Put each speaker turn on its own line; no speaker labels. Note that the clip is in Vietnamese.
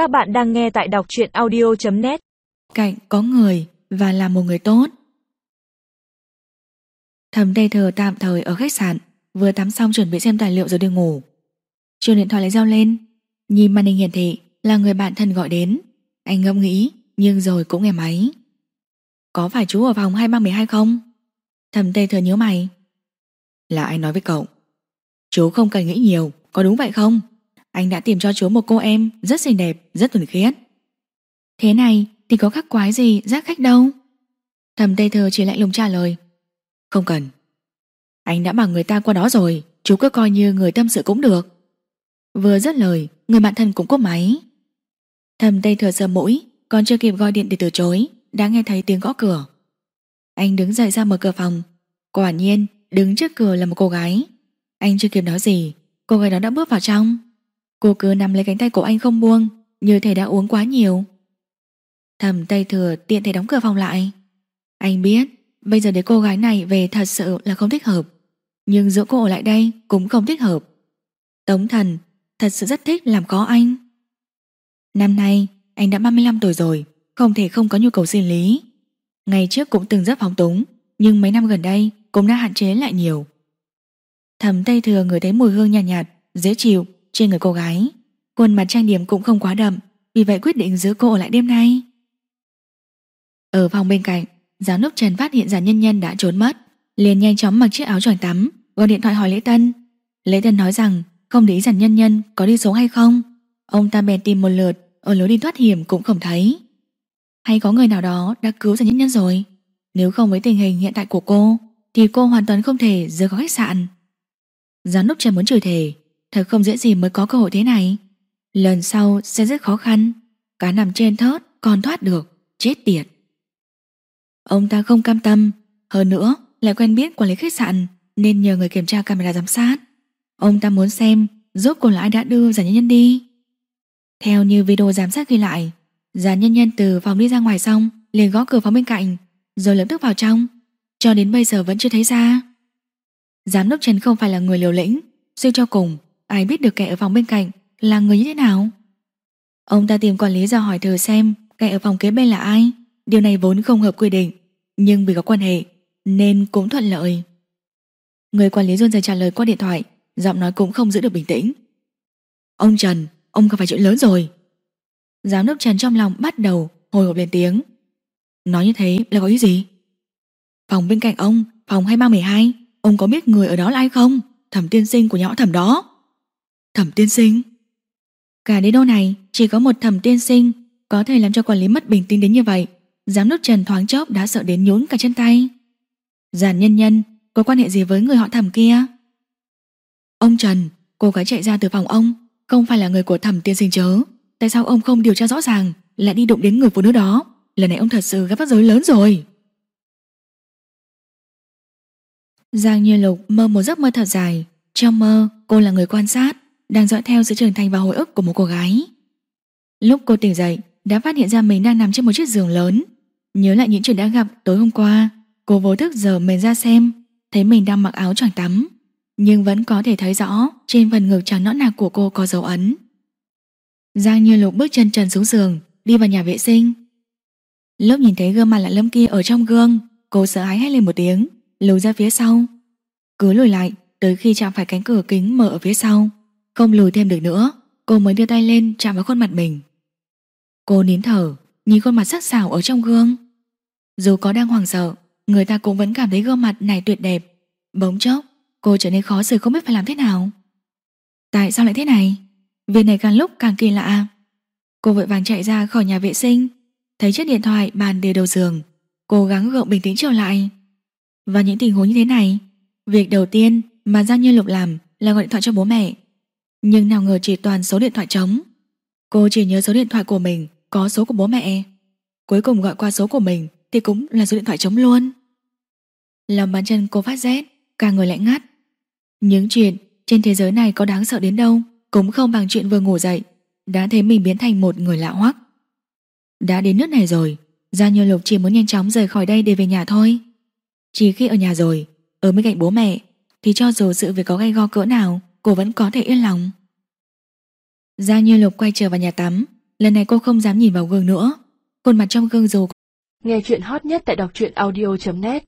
Các bạn đang nghe tại đọc truyện audio.net
Cạnh có người và là một người tốt. Thầm Tây Thờ tạm thời ở khách sạn, Vừa tắm xong chuẩn bị xem tài liệu rồi đi ngủ. Chuông điện thoại lại reo lên. Nhìn màn hình hiển thị là người bạn thân gọi đến. Anh ngẫm nghĩ, Nhưng rồi cũng nghe máy. Có phải chú ở phòng 2312 không? Thầm tê Thờ nhớ mày. Là anh nói với cậu. Chú không cần nghĩ nhiều, Có đúng vậy không? Anh đã tìm cho chú một cô em Rất xinh đẹp, rất thuần khiết. Thế này thì có khắc quái gì giác khách đâu? Thầm Tây Thơ chỉ lạnh lùng trả lời. Không cần. Anh đã bảo người ta qua đó rồi Chú cứ coi như người tâm sự cũng được. Vừa dứt lời Người bạn thân cũng cúp máy. Thầm Tây Thừa sờ mũi Còn chưa kịp gọi điện để từ chối Đã nghe thấy tiếng gõ cửa. Anh đứng dậy ra mở cửa phòng. Quả nhiên đứng trước cửa là một cô gái. Anh chưa kịp nói gì Cô gái đó đã bước vào trong. Cô cứ nằm lấy cánh tay của anh không buông Như thể đã uống quá nhiều. Thầm Tây Thừa tiện thể đóng cửa phòng lại. Anh biết Bây giờ để cô gái này về thật sự là không thích hợp. Nhưng giữa cô ở lại đây Cũng không thích hợp. Tống thần thật sự rất thích làm khó anh. Năm nay Anh đã 35 tuổi rồi Không thể không có nhu cầu sinh lý. Ngày trước cũng từng rất phóng túng Nhưng mấy năm gần đây cũng đã hạn chế lại nhiều. Thầm Tây Thừa người thấy mùi hương nhạt, nhạt Dễ chịu trên người cô gái. Khuôn mặt trang điểm cũng không quá đậm, Vì vậy quyết định giữ cô ở lại đêm nay. Ở phòng bên cạnh, Giám đốc Trần phát hiện ra nhân nhân đã trốn mất, liền nhanh chóng mặc chiếc áo choàng tắm, Gọi điện thoại hỏi Lễ Tân. Lễ Tân nói rằng, không để ý rằng nhân nhân có đi xuống hay không. Ông ta bèn tìm một lượt, Ở lối đi thoát hiểm cũng không thấy. Hay có người nào đó đã cứu ra nhân nhân rồi? Nếu không với tình hình hiện tại của cô, Thì cô hoàn toàn không thể rời khỏi khách sạn. Giám đốc Trần muốn chửi thề Thật không dễ gì mới có cơ hội thế này. Lần sau sẽ rất khó khăn, Cá nằm trên thớt còn thoát được, Chết tiệt. Ông ta không cam tâm, Hơn nữa lại quen biết quản lý khách sạn Nên nhờ người kiểm tra camera giám sát. Ông ta muốn xem Rốt cuộc là ai đã đưa giả nhân nhân đi. Theo như video giám sát ghi lại, Giả nhân nhân từ phòng đi ra ngoài xong, liền gõ cửa phòng bên cạnh, Rồi lập tức vào trong. Cho đến bây giờ vẫn chưa thấy ra. Giám đốc Trần không phải là người liều lĩnh, Suy cho cùng Ai biết được kẻ ở phòng bên cạnh Là người như thế nào? Ông ta tìm quản lý ra hỏi thử xem Kẻ ở phòng kế bên là ai. Điều này vốn không hợp quy định, Nhưng vì có quan hệ Nên cũng thuận lợi. Người quản lý run rẩy trả lời qua điện thoại, Giọng nói cũng không giữ được bình tĩnh. Ông Trần, Ông có phải chuyện lớn rồi. Giám đốc Trần trong lòng bắt đầu hồi hộp lên tiếng. Nói như thế là có ý gì? Phòng bên cạnh ông, Phòng 2312 Ông có biết người ở đó là ai không? Thẩm tiên sinh của nhỏ thẩm đó. Thẩm tiên sinh. Cả đế đô này chỉ có một thẩm tiên sinh Có thể làm cho quản lý mất bình tĩnh đến như vậy. Giám đốc Trần thoáng chốc đã sợ đến nhún cả chân tay. Giản nhân nhân Có quan hệ gì với người họ thẩm kia? Ông Trần Cô gái chạy ra từ phòng ông Không phải là người của thẩm tiên sinh chớ. Tại sao ông không điều tra rõ ràng Lại đi đụng đến người phụ nữ đó? Lần này ông thật sự gặp rắc rối lớn rồi. Giang Như Lục mơ một giấc mơ thật dài. Trong mơ cô là người quan sát đang dõi theo sự trưởng thành và hồi ức của một cô gái. Lúc cô tỉnh dậy, Đã phát hiện ra mình đang nằm trên một chiếc giường lớn. Nhớ lại những chuyện đã gặp tối hôm qua, Cô vô thức giờ mình ra xem, Thấy mình đang mặc áo choàng tắm, Nhưng vẫn có thể thấy rõ Trên phần ngực trắng nõn nà của cô có dấu ấn. Giang Như Lục bước chân trần xuống giường, Đi vào nhà vệ sinh. Lúc nhìn thấy gương mặt lạ lâm kia ở trong gương, Cô sợ hãi hét lên một tiếng, Lùi ra phía sau. Cứ lùi lại, tới khi chạm phải cánh cửa kính mở ở phía sau. Không lùi thêm được nữa, Cô mới đưa tay lên chạm vào khuôn mặt mình. Cô nín thở, Nhìn khuôn mặt sắc sảo ở trong gương. Dù có đang hoảng sợ, Người ta cũng vẫn cảm thấy gương mặt này tuyệt đẹp. Bỗng chốc, Cô trở nên khó xử không biết phải làm thế nào. Tại sao lại thế này? Việc này càng lúc càng kỳ lạ. Cô vội vàng chạy ra khỏi nhà vệ sinh, Thấy chiếc điện thoại bàn để đầu giường, Cố gắng gượng bình tĩnh trở lại. Và những tình huống như thế này, Việc đầu tiên mà Giang Như Lục làm Là gọi điện thoại cho bố mẹ. Nhưng nào ngờ chỉ toàn số điện thoại trống. Cô chỉ nhớ số điện thoại của mình, Có số của bố mẹ. Cuối cùng gọi qua số của mình Thì cũng là số điện thoại trống luôn. Lòng bàn chân cô phát rét, Cả người lạnh ngắt. Những chuyện trên thế giới này có đáng sợ đến đâu Cũng không bằng chuyện vừa ngủ dậy, Đã thấy mình biến thành một người lạ hoắc. Đã đến nước này rồi, Gia Như Lục chỉ muốn nhanh chóng rời khỏi đây để về nhà thôi. Chỉ khi ở nhà rồi, Ở bên cạnh bố mẹ, Thì cho dù sự việc có gay go cỡ nào Cô vẫn có thể yên lòng. Gia Như Lục quay trở vào nhà tắm. Lần này cô không dám nhìn vào gương nữa. Khuôn mặt trong gương dù
Nghe chuyện hot nhất tại đọc truyện audio.net